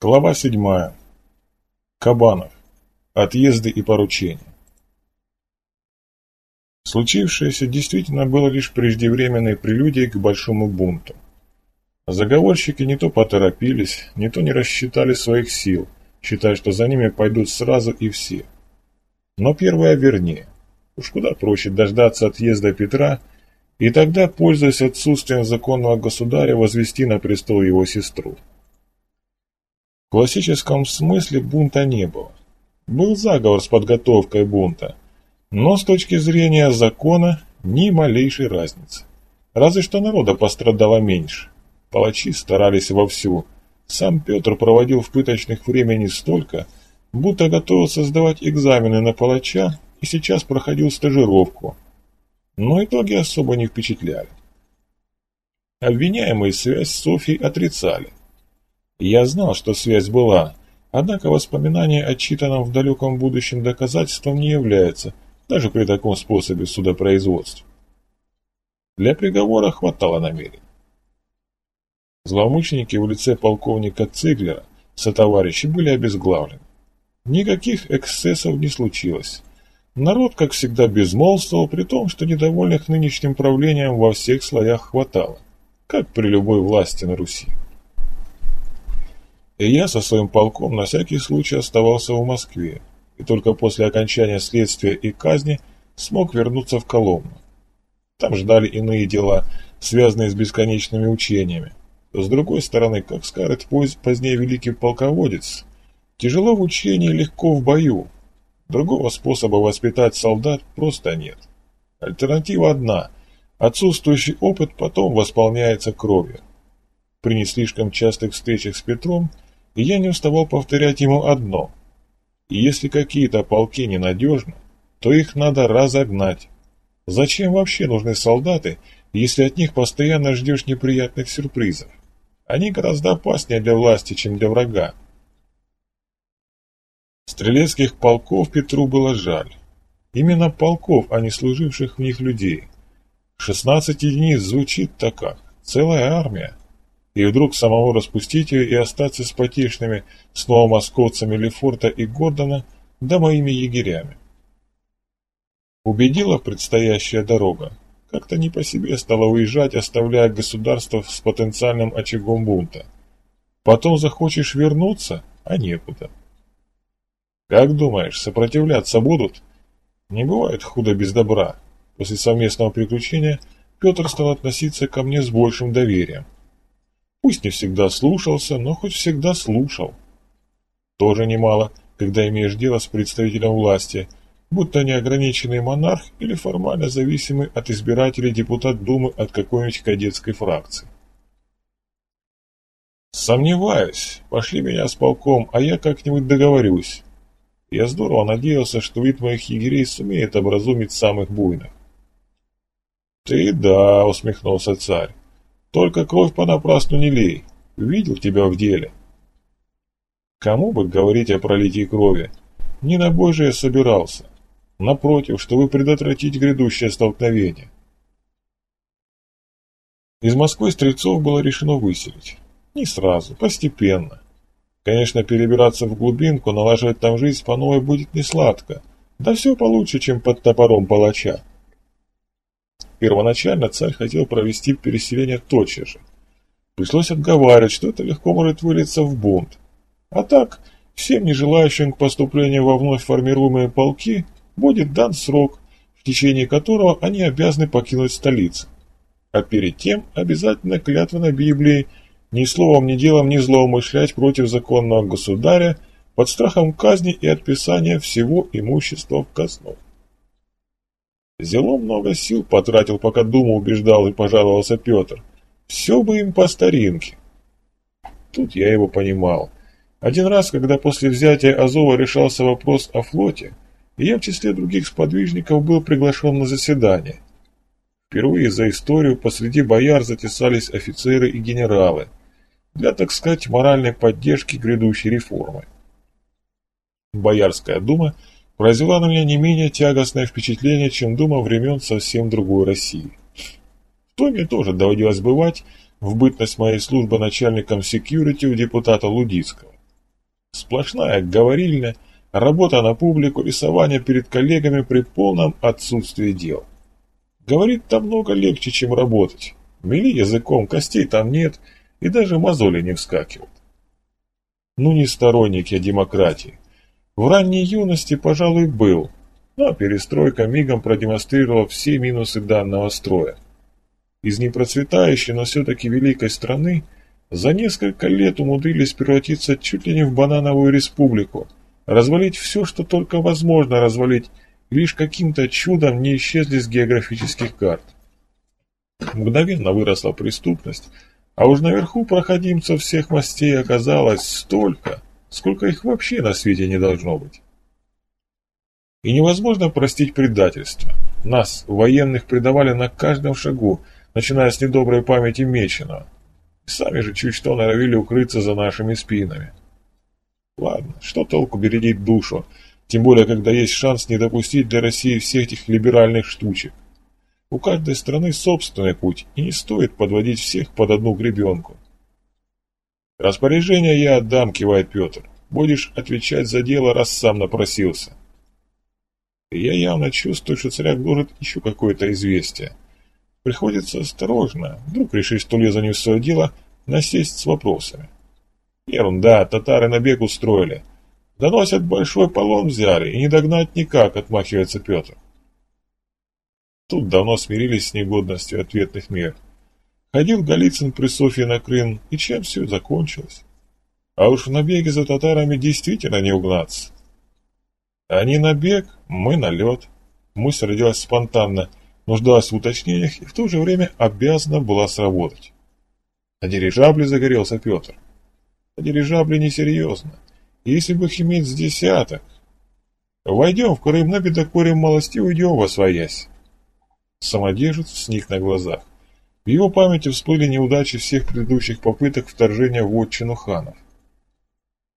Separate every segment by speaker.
Speaker 1: Глава седьмая. Кабанов. Отъезды и поручения. Случившееся действительно было лишь преждевременной прелюдией к большому бунту. Заговорщики не то поторопились, не то не рассчитали своих сил, считая, что за ними пойдут сразу и все. Но первое вернее. Уж куда проще дождаться отъезда Петра и тогда, пользуясь отсутствием законного государя, возвести на престол его сестру. В классическом смысле бунта не было. Был заговор с подготовкой бунта, но с точки зрения закона ни малейшей разницы. Разве что народа пострадало меньше. Палачи старались вовсю. Сам Петр проводил в пыточных времени столько, будто готовился сдавать экзамены на палача и сейчас проходил стажировку. Но итоги особо не впечатляли. Обвиняемые связь с Софьей отрицали. Я знал, что связь была, однако воспоминание о читанном в далеком будущем доказательством не является, даже при таком способе судопроизводства. Для приговора хватало намерений. Злоумышленники в лице полковника Циглера сотоварищи были обезглавлены. Никаких эксцессов не случилось. Народ, как всегда, безмолвствовал, при том, что недовольных нынешним правлением во всех слоях хватало, как при любой власти на Руси. И я со своим полком на всякий случай оставался в Москве, и только после окончания следствия и казни смог вернуться в Коломну. Там ждали иные дела, связанные с бесконечными учениями. С другой стороны, как скажет позднее великий полководец, тяжело в учении, легко в бою. Другого способа воспитать солдат просто нет. Альтернатива одна – отсутствующий опыт потом восполняется кровью. При не слишком частых встречах с Петром – и я не уставал повторять ему одно. Если какие-то полки ненадежны, то их надо разогнать. Зачем вообще нужны солдаты, если от них постоянно ждешь неприятных сюрпризов? Они гораздо опаснее для власти, чем для врага. Стрелецких полков Петру было жаль. Именно полков, а не служивших в них людей. 16 единиц звучит-то как. Целая армия и вдруг самого распустить ее и остаться с потешными снова московцами Лефорта и Гордона, да моими егерями. Убедила предстоящая дорога. Как-то не по себе стала уезжать, оставляя государство с потенциальным очагом бунта. Потом захочешь вернуться, а некуда. Как думаешь, сопротивляться будут? Не бывает худо без добра. После совместного приключения Петр стал относиться ко мне с большим доверием. Пусть не всегда слушался, но хоть всегда слушал. Тоже немало, когда имеешь дело с представителем власти, будто неограниченный монарх или формально зависимый от избирателей депутат Думы от какой-нибудь кадетской фракции. Сомневаюсь. Пошли меня с полком, а я как-нибудь договорюсь. Я здорово надеялся, что вид моих егерей сумеет образумить самых буйных. «Ты да», — усмехнулся царь. Только кровь понапрасну не лей. Видел тебя в деле. Кому бы говорить о пролитии крови? Не на бой я собирался. Напротив, чтобы предотвратить грядущее столкновение. Из Москвы стрельцов было решено выселить. Не сразу, постепенно. Конечно, перебираться в глубинку, налаживать там жизнь по новой будет не сладко. Да все получше, чем под топором палача. Первоначально царь хотел провести переселение тотчас же. Пришлось отговаривать, что это легко может вылиться в бунт. А так, всем нежелающим к поступлению во вновь формируемые полки будет дан срок, в течение которого они обязаны покинуть столицу. А перед тем обязательно клятва на Библии ни словом, ни делом не злоумышлять против законного государя под страхом казни и отписания всего имущества в казну. Зело много сил потратил, пока Дума убеждал и пожаловался Петр. Все бы им по старинке. Тут я его понимал. Один раз, когда после взятия Азова решался вопрос о флоте, я в числе других сподвижников был приглашен на заседание. Впервые за историю посреди бояр затесались офицеры и генералы для, так сказать, моральной поддержки грядущей реформы. Боярская дума – произвела на меня не менее тягостное впечатление, чем дума времен совсем другой России. В той мне тоже доводилось бывать в бытность моей службы начальником секьюрити у депутата Лудицкого. Сплошная говорильня, работа на публику, рисование перед коллегами при полном отсутствии дел. Говорит там много легче, чем работать. Мели языком, костей там нет, и даже мозоли не вскакивают. Ну, не сторонник я демократии. В ранней юности, пожалуй, был, но перестройка мигом продемонстрировала все минусы данного строя. Из непроцветающей, но все-таки великой страны за несколько лет умудрились превратиться чуть ли не в банановую республику, развалить все, что только возможно развалить, лишь каким-то чудом не исчезли с географических карт. Мгновенно выросла преступность, а уж наверху проходимцев всех мастей оказалось столько, сколько их вообще на свете не должно быть. И невозможно простить предательство. Нас, военных, предавали на каждом шагу, начиная с недоброй памяти Меченого. И сами же чуть что норовили укрыться за нашими спинами. Ладно, что толку бередить душу, тем более, когда есть шанс не допустить для России всех этих либеральных штучек. У каждой страны собственный путь, и не стоит подводить всех под одну гребенку. «Распоряжение я отдам», — кивает Петр. «Будешь отвечать за дело, раз сам напросился». Я явно чувствую, что царя гложет еще какое-то известие. Приходится осторожно, вдруг решить, что лезу не в свое дело, насесть с вопросами. Ерунда, татары набег устроили. Доносят, большой полон взяли, и не догнать никак, отмахивается Петр. Тут давно смирились с негодностью ответных мер. Ходил Голицын при Софье на Крым, и чем все закончилось? А уж в набеге за татарами действительно не угнаться. Они набег, мы на лед. Мысль родилась спонтанно, нуждалась в уточнениях и в то же время обязана была сработать. На дирижабле загорелся Петр. На дирижабле несерьезно. Если бы их с десяток... Войдем в Крым, на бедокурим малости уйдем во своясь. Самодержец сник на глазах. В его памяти всплыли неудачи всех предыдущих попыток вторжения в отчину ханов.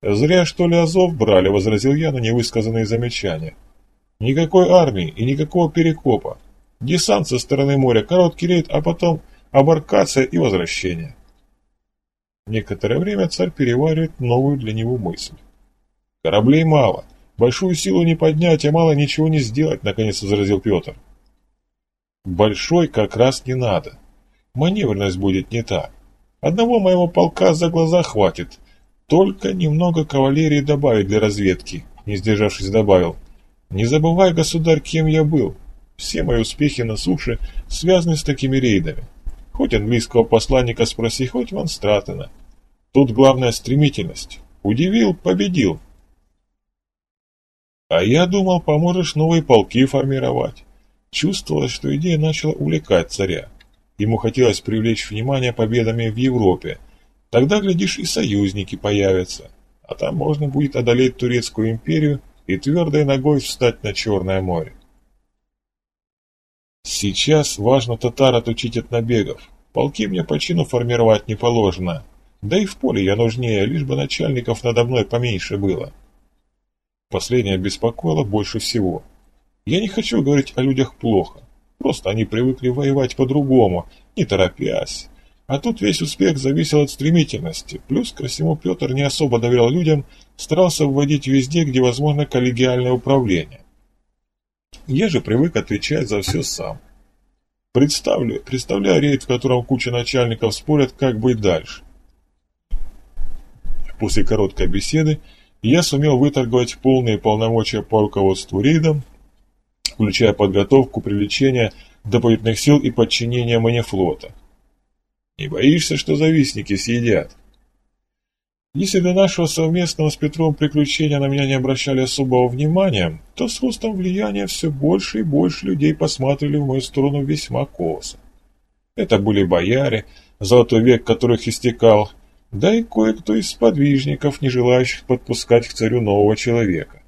Speaker 1: «Зря, что ли, Азов брали», — возразил я на невысказанные замечания. «Никакой армии и никакого перекопа. Десант со стороны моря, короткий рейд, а потом абаркация и возвращение». Некоторое время царь переваривает новую для него мысль. «Кораблей мало. Большую силу не поднять, а мало ничего не сделать», — наконец возразил Петр. Большой как раз не надо. Маневренность будет не та. Одного моего полка за глаза хватит. Только немного кавалерии добавить для разведки, не сдержавшись добавил. Не забывай, государь, кем я был. Все мои успехи на суше связаны с такими рейдами. Хоть английского посланника спроси, хоть Ван Стратена. Тут главная стремительность. Удивил, победил. А я думал, поможешь новые полки формировать. Чувствовалось, что идея начала увлекать царя. Ему хотелось привлечь внимание победами в Европе. Тогда, глядишь, и союзники появятся. А там можно будет одолеть Турецкую империю и твердой ногой встать на Черное море. Сейчас важно татар отучить от набегов. Полки мне по чину формировать не положено. Да и в поле я нужнее, лишь бы начальников надо мной поменьше было. Последнее беспокоило больше всего. Я не хочу говорить о людях плохо. Просто они привыкли воевать по-другому, не торопясь. А тут весь успех зависел от стремительности. Плюс ко всему Петр не особо доверял людям, старался вводить везде, где возможно коллегиальное управление. Я же привык отвечать за все сам. Представлю, представляю рейд, в котором куча начальников спорят, как быть дальше. После короткой беседы я сумел выторговать полные полномочия по руководству рейдом, включая подготовку, привлечение дополнительных сил и подчинение мне флота. Не боишься, что завистники съедят? Если до нашего совместного с Петром приключения на меня не обращали особого внимания, то с ростом влияния все больше и больше людей посматривали в мою сторону весьма косо. Это были бояре, золотой век которых истекал, да и кое-кто из подвижников, не желающих подпускать к царю нового человека.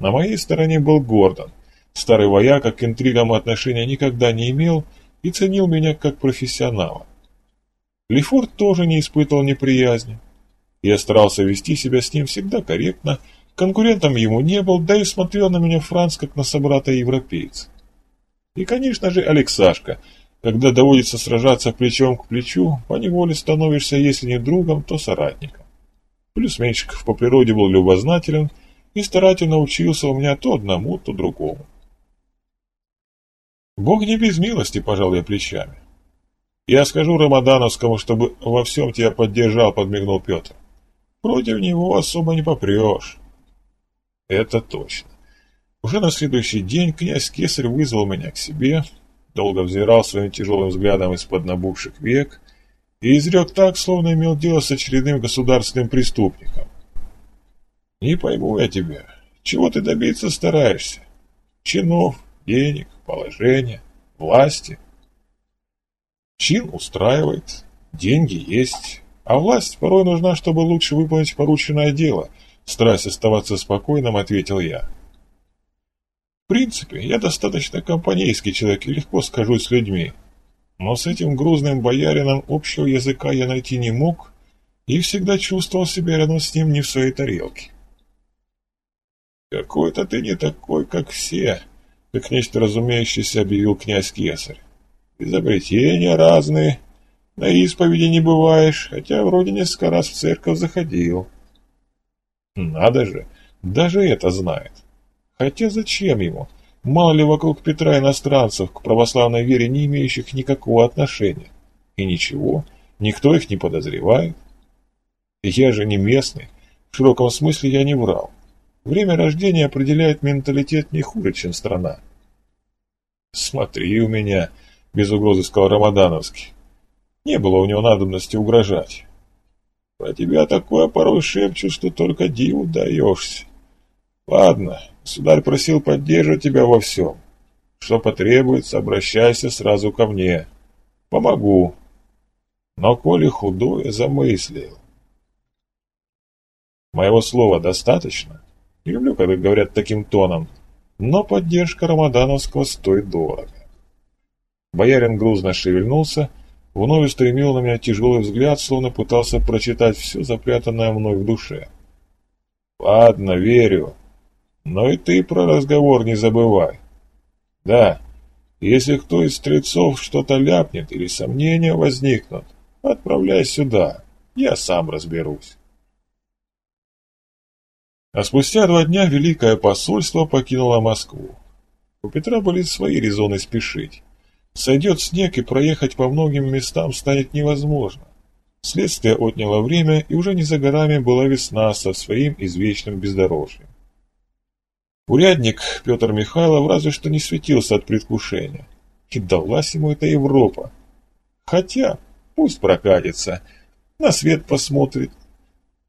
Speaker 1: На моей стороне был Гордон, Старый вояка к интригам отношения никогда не имел и ценил меня как профессионала. Лефорт тоже не испытывал неприязни. Я старался вести себя с ним всегда корректно, конкурентом ему не был, да и смотрел на меня Франц как на собрата-европейца. И, конечно же, Алексашка, когда доводится сражаться плечом к плечу, поневоле становишься, если не другом, то соратником. Плюс Меньшиков по природе был любознателен и старательно учился у меня то одному, то другому. Бог не без милости, пожал я плечами. Я скажу Рамадановскому, чтобы во всем тебя поддержал, подмигнул Петр. Против него особо не попрешь. Это точно. Уже на следующий день князь Кесарь вызвал меня к себе, долго взирал своим тяжелым взглядом из-под набухших век и изрек так, словно имел дело с очередным государственным преступником. «Не пойму я тебя. Чего ты добиться стараешься? Чинов, денег, положения, власти?» Чин устраивает, деньги есть, а власть порой нужна, чтобы лучше выполнить порученное дело, стараясь оставаться спокойным, ответил я. В принципе, я достаточно компанейский человек и легко скажусь с людьми. Но с этим грузным боярином общего языка я найти не мог и всегда чувствовал себя рядом с ним не в своей тарелке. «Какой-то ты не такой, как все», — как нечто разумеющееся объявил князь Кесарь. «Изобретения разные, на исповеди не бываешь, хотя вроде несколько раз в церковь заходил». «Надо же, даже это знает». Хотя зачем ему? Мало ли вокруг Петра иностранцев, к православной вере не имеющих никакого отношения. И ничего, никто их не подозревает. Я же не местный, в широком смысле я не врал. Время рождения определяет менталитет не хуже, чем страна. «Смотри у меня», — без угрозы сказал Рамадановский. Не было у него надобности угрожать. Про тебя такое порой шепчут, что только диву даешься. Ладно, Государь просил поддерживать тебя во всем. Что потребуется, обращайся сразу ко мне. Помогу. Но коли худое замыслил. Моего слова достаточно? Не люблю, когда говорят таким тоном, но поддержка Рамадановского стоит дорого. Боярин грузно шевельнулся, вновь устремил на меня тяжелый взгляд, словно пытался прочитать все запрятанное мной в душе. «Ладно, верю. Но и ты про разговор не забывай. Да, если кто из стрельцов что-то ляпнет или сомнения возникнут, отправляй сюда, я сам разберусь. А спустя два дня Великое посольство покинуло Москву. У Петра были свои резоны спешить. Сойдет снег, и проехать по многим местам станет невозможно. Следствие отняло время, и уже не за горами была весна со своим извечным бездорожьем. Урядник Петр Михайлов разве что не светился от предвкушения. И далась ему эта Европа. Хотя, пусть прокатится, на свет посмотрит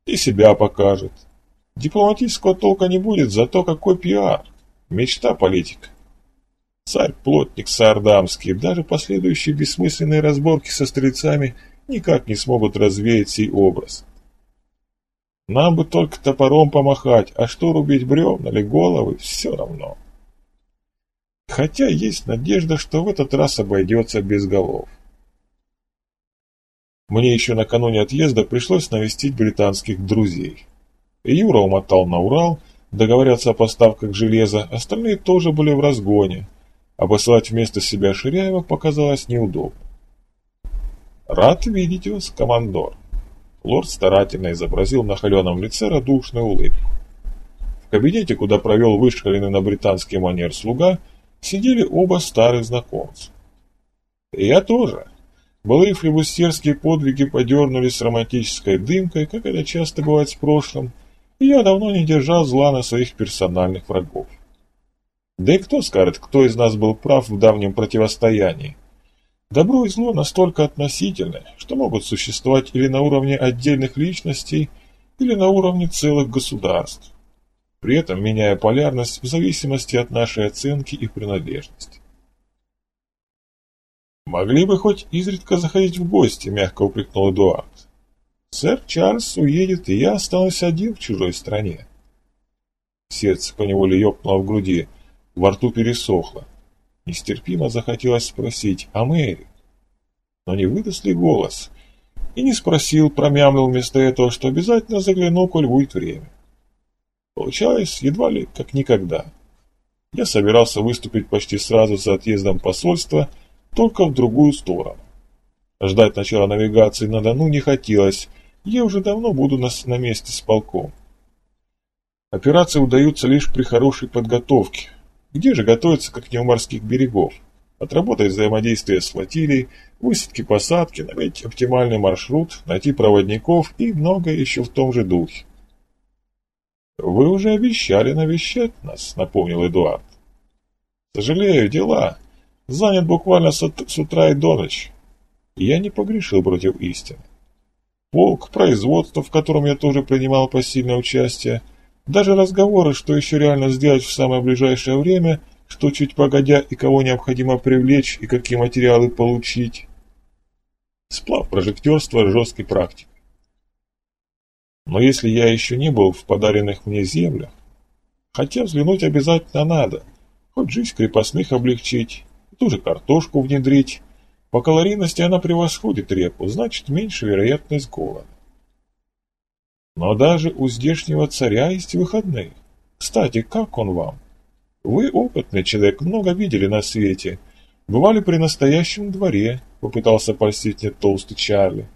Speaker 1: и себя покажет. Дипломатического толка не будет, зато какой пиар. Мечта политика. Царь-плотник Саардамский, даже последующие бессмысленные разборки со стрельцами никак не смогут развеять сей образ. Нам бы только топором помахать, а что рубить бревна или головы, все равно. Хотя есть надежда, что в этот раз обойдется без голов. Мне еще накануне отъезда пришлось навестить британских друзей. Юра умотал на Урал, договорятся о поставках железа, остальные тоже были в разгоне, а посылать вместо себя Ширяева показалось неудобно. «Рад видеть вас, командор», Лорд старательно изобразил на холеном лице радушную улыбку. В кабинете, куда провел вышкаленный на британский манер слуга, сидели оба старых знакомца. Я тоже. Былые флебустерские подвиги подернулись романтической дымкой, как это часто бывает в прошлом, и я давно не держал зла на своих персональных врагов. Да и кто скажет, кто из нас был прав в давнем противостоянии? Добро и зло настолько относительны, что могут существовать или на уровне отдельных личностей, или на уровне целых государств, при этом меняя полярность в зависимости от нашей оценки и принадлежности. «Могли бы хоть изредка заходить в гости», — мягко упрекнул Эдуард. «Сэр Чарльз уедет, и я останусь один в чужой стране». Сердце поневоле ёкнуло в груди, во рту пересохло. Нестерпимо захотелось спросить о Мэри. Но не выдаст ли голос? И не спросил, промямлил вместо этого, что обязательно загляну, коль будет время. Получалось едва ли как никогда. Я собирался выступить почти сразу за отъездом посольства, только в другую сторону. Ждать начала навигации на Дону не хотелось, я уже давно буду на, на месте с полком. Операции удаются лишь при хорошей подготовке. Где же готовиться, как не у морских берегов? Отработать взаимодействие с флотилией, высадки посадки, наметить оптимальный маршрут, найти проводников и многое еще в том же духе. «Вы уже обещали навещать нас», — напомнил Эдуард. «Сожалею, дела. Занят буквально с, утра и до ночи. Я не погрешил против истины. Полк, производство, в котором я тоже принимал посильное участие, даже разговоры, что еще реально сделать в самое ближайшее время, что чуть погодя и кого необходимо привлечь и какие материалы получить. Сплав прожектерства жесткий практик. Но если я еще не был в подаренных мне землях, хотя взглянуть обязательно надо, хоть жизнь крепостных облегчить, ту же картошку внедрить. По калорийности она превосходит репу, значит меньше вероятность голода. Но даже у здешнего царя есть выходные. Кстати, как он вам? Вы опытный человек, много видели на свете. Бывали при настоящем дворе, попытался польстить мне толстый Чарли.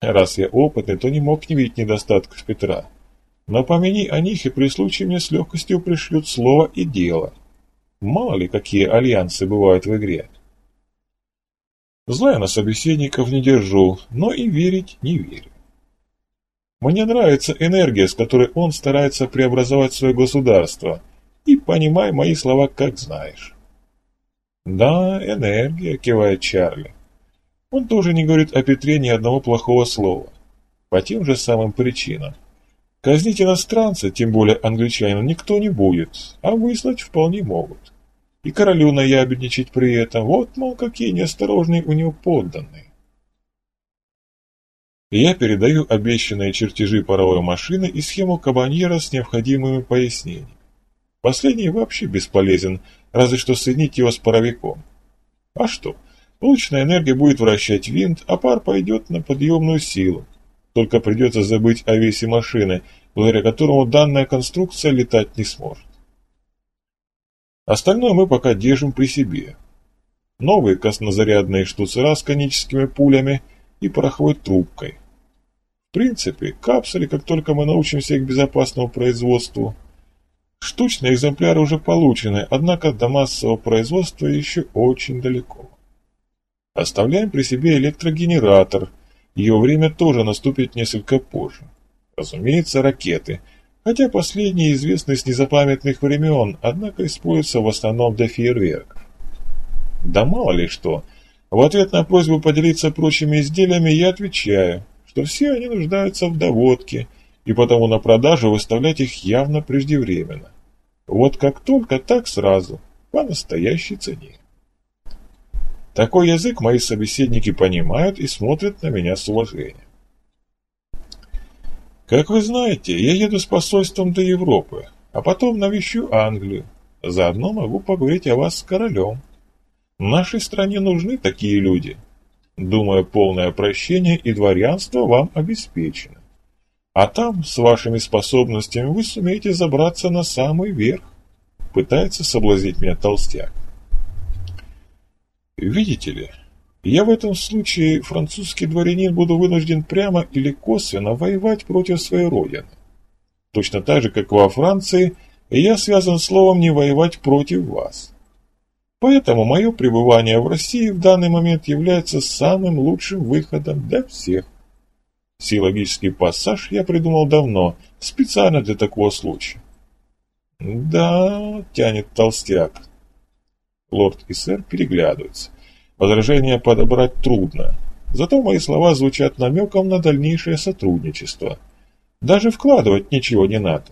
Speaker 1: Раз я опытный, то не мог не видеть недостатков Петра. Но помяни о них, и при случае мне с легкостью пришлют слово и дело. Мало ли, какие альянсы бывают в игре. Зла я на собеседников не держу, но и верить не верю. Мне нравится энергия, с которой он старается преобразовать свое государство, и понимай мои слова как знаешь. Да, энергия, кивает Чарли. Он тоже не говорит о Петре ни одного плохого слова. По тем же самым причинам. Казнить иностранца, тем более англичанина, никто не будет, а выслать вполне могут. И королю наябедничать при этом, вот, мол, какие неосторожные у него подданные. Я передаю обещанные чертежи паровой машины и схему кабаньера с необходимыми пояснениями. Последний вообще бесполезен, разве что соединить его с паровиком. А что? Полученная энергия будет вращать винт, а пар пойдет на подъемную силу. Только придется забыть о весе машины, благодаря которому данная конструкция летать не сможет. Остальное мы пока держим при себе. Новые космозарядные штуцера с коническими пулями и пороховой трубкой. В принципе, капсули, как только мы научимся их безопасному производству. Штучные экземпляры уже получены, однако до массового производства еще очень далеко. Оставляем при себе электрогенератор. Ее время тоже наступит несколько позже. Разумеется, ракеты. Хотя последние известны с незапамятных времен, однако используются в основном для фейерверков. Да мало ли что. В ответ на просьбу поделиться прочими изделиями я отвечаю, что все они нуждаются в доводке, и потому на продажу выставлять их явно преждевременно. Вот как только, так сразу, по настоящей цене. Такой язык мои собеседники понимают и смотрят на меня с уважением. Как вы знаете, я еду с посольством до Европы, а потом навещу Англию. Заодно могу поговорить о вас с королем. Нашей стране нужны такие люди. Думаю, полное прощение и дворянство вам обеспечено. А там, с вашими способностями, вы сумеете забраться на самый верх. Пытается соблазнить меня толстяк. Видите ли, я в этом случае, французский дворянин, буду вынужден прямо или косвенно воевать против своей родины. Точно так же, как во Франции, я связан словом не воевать против вас. Поэтому мое пребывание в России в данный момент является самым лучшим выходом для всех. Силогический пассаж я придумал давно, специально для такого случая. «Да», — тянет толстяк, Лорд и сэр переглядываются. Возражения подобрать трудно. Зато мои слова звучат намеком на дальнейшее сотрудничество. Даже вкладывать ничего не надо.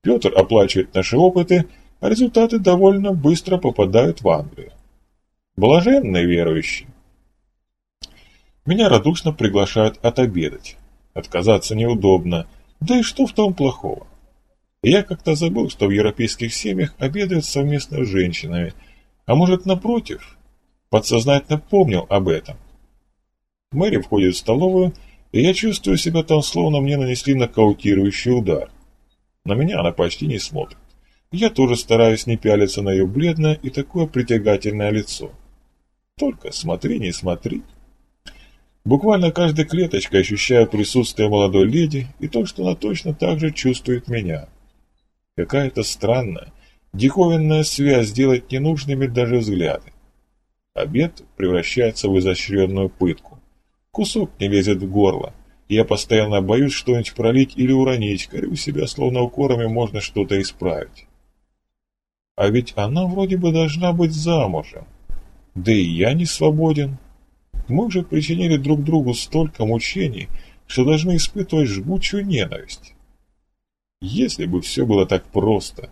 Speaker 1: Петр оплачивает наши опыты, а результаты довольно быстро попадают в Англию. Блаженные верующие. Меня радушно приглашают отобедать. Отказаться неудобно. Да и что в том плохого? Я как-то забыл, что в европейских семьях обедают совместно с женщинами – а может, напротив, подсознательно помнил об этом. Мэри входит в столовую, и я чувствую себя там, словно мне нанесли нокаутирующий удар. На меня она почти не смотрит. Я тоже стараюсь не пялиться на ее бледное и такое притягательное лицо. Только смотри, не смотри. Буквально каждой клеточкой ощущаю присутствие молодой леди и то, что она точно так же чувствует меня. Какая-то странная, диковинная связь делает ненужными даже взгляды. Обед превращается в изощренную пытку. Кусок не лезет в горло. Я постоянно боюсь что-нибудь пролить или уронить, корю себя, словно укорами можно что-то исправить. А ведь она вроде бы должна быть замужем. Да и я не свободен. Мы уже причинили друг другу столько мучений, что должны испытывать жгучую ненависть. Если бы все было так просто.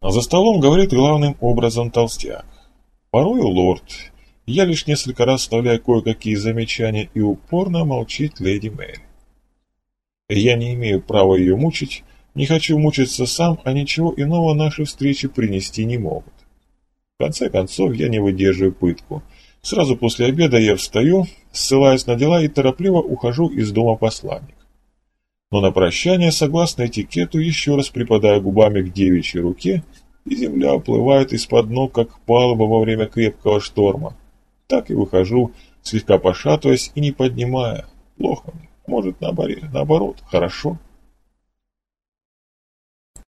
Speaker 1: А за столом говорит главным образом толстяк. Порой лорд. Я лишь несколько раз вставляю кое-какие замечания и упорно молчит леди Мэри. Я не имею права ее мучить, не хочу мучиться сам, а ничего иного наши встречи принести не могут. В конце концов, я не выдерживаю пытку – Сразу после обеда я встаю, ссылаясь на дела и торопливо ухожу из дома посланник. Но на прощание, согласно этикету, еще раз припадая губами к девичьей руке, и земля уплывает из-под ног, как палуба во время крепкого шторма. Так и выхожу, слегка пошатываясь и не поднимая. Плохо мне, может, наоборот, хорошо.